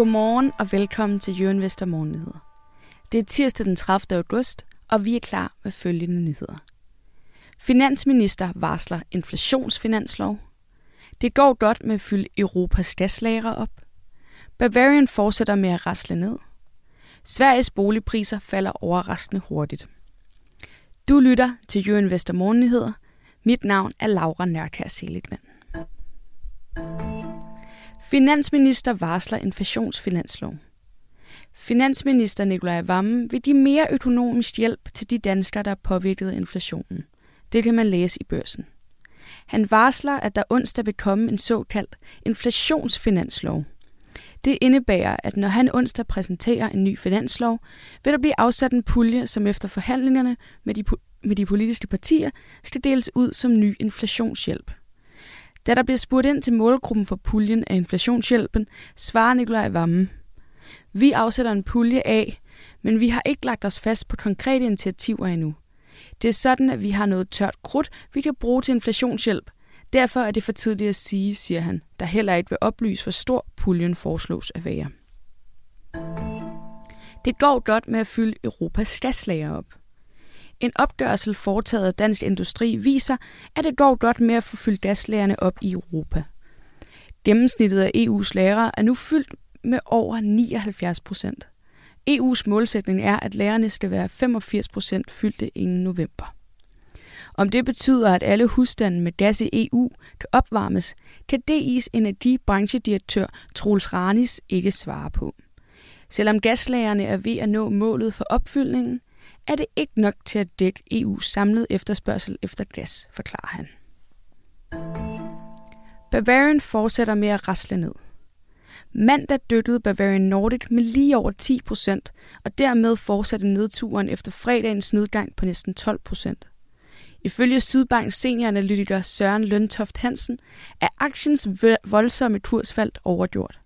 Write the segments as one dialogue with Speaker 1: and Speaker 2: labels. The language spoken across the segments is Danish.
Speaker 1: Godmorgen og velkommen til Jørgen Vester Morgennyheder. Det er tirsdag den 30. august, og vi er klar med følgende nyheder. Finansminister varsler inflationsfinanslov. Det går godt med at fylde Europas gaslager op. Bavarian fortsætter med at rasle ned. Sveriges boligpriser falder overraskende hurtigt. Du lytter til Jørgen Vester Morgennyheder. Mit navn er Laura Nørkær Seligman. Finansminister varsler inflationsfinanslov. Finansminister Nikolaj Vammen vil give mere økonomisk hjælp til de danskere, der er påvirket af inflationen. Det kan man læse i børsen. Han varsler, at der onsdag vil komme en såkaldt inflationsfinanslov. Det indebærer, at når han onsdag præsenterer en ny finanslov, vil der blive afsat en pulje, som efter forhandlingerne med de, med de politiske partier skal deles ud som ny inflationshjælp. Da der bliver spurgt ind til målgruppen for puljen af inflationshjælpen, svarer Nikolaj Vammen. Vi afsætter en pulje af, men vi har ikke lagt os fast på konkrete initiativer endnu. Det er sådan, at vi har noget tørt krudt, vi kan bruge til inflationshjælp. Derfor er det for tidligt at sige, siger han, der heller ikke vil oplyse, hvor stor puljen foreslås at være. Det går godt med at fylde Europas gaslager op. En opgørelse foretaget af Dansk Industri viser, at det går godt med at få fyldt gaslagerne op i Europa. Gennemsnittet af EU's lagre er nu fyldt med over 79 procent. EU's målsætning er, at lærerne skal være 85 procent fyldte inden november. Om det betyder, at alle husstande med gas i EU kan opvarmes, kan DI's energibranchedirektør Troels Ranis ikke svare på. Selvom gaslagerne er ved at nå målet for opfyldningen, er det ikke nok til at dække EU's samlede efterspørgsel efter gas, forklarer han. Bavarian fortsætter med at rasle ned. Mandag dykkede Bavarian Nordic med lige over 10 procent, og dermed fortsatte nedturen efter fredagens nedgang på næsten 12 procent. Ifølge Sydbanks senioranalytiker Søren Løntoft Hansen er aktiens voldsomme kursfald overgjort.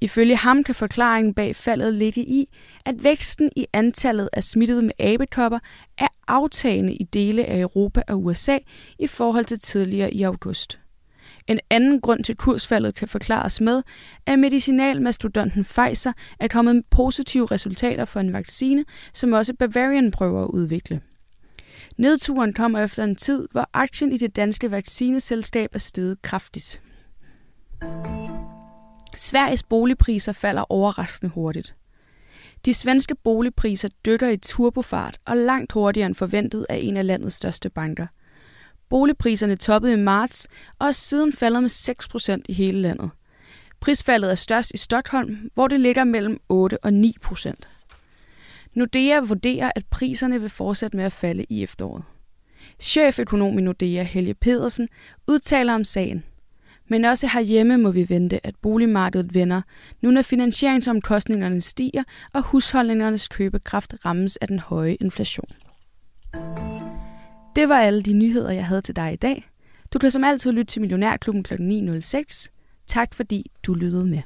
Speaker 1: Ifølge ham kan forklaringen bag faldet ligge i, at væksten i antallet af smittede med abekopper er aftagende i dele af Europa og USA i forhold til tidligere i august. En anden grund til kursfaldet kan forklares med, at medicinalmastodonten Pfizer er kommet med positive resultater for en vaccine, som også Bavarian prøver at udvikle. Nedturen kommer efter en tid, hvor aktien i det danske vaccineselskab er steget kraftigt. Sveriges boligpriser falder overraskende hurtigt. De svenske boligpriser dykker i turbofart og langt hurtigere end forventet af en af landets største banker. Boligpriserne toppede i marts og er siden faldet med 6% i hele landet. Prisfaldet er størst i Stockholm, hvor det ligger mellem 8 og 9 procent. Nordea vurderer, at priserne vil fortsætte med at falde i efteråret. Cheføkonom i Nordea, Helge Pedersen, udtaler om sagen – men også herhjemme må vi vente, at boligmarkedet vender, nu når finansieringsomkostningerne stiger og husholdningernes købekraft rammes af den høje inflation. Det var alle de nyheder, jeg havde til dig i dag. Du kan som altid lytte til Millionærklubben kl. 9.06. Tak fordi du lyttede med.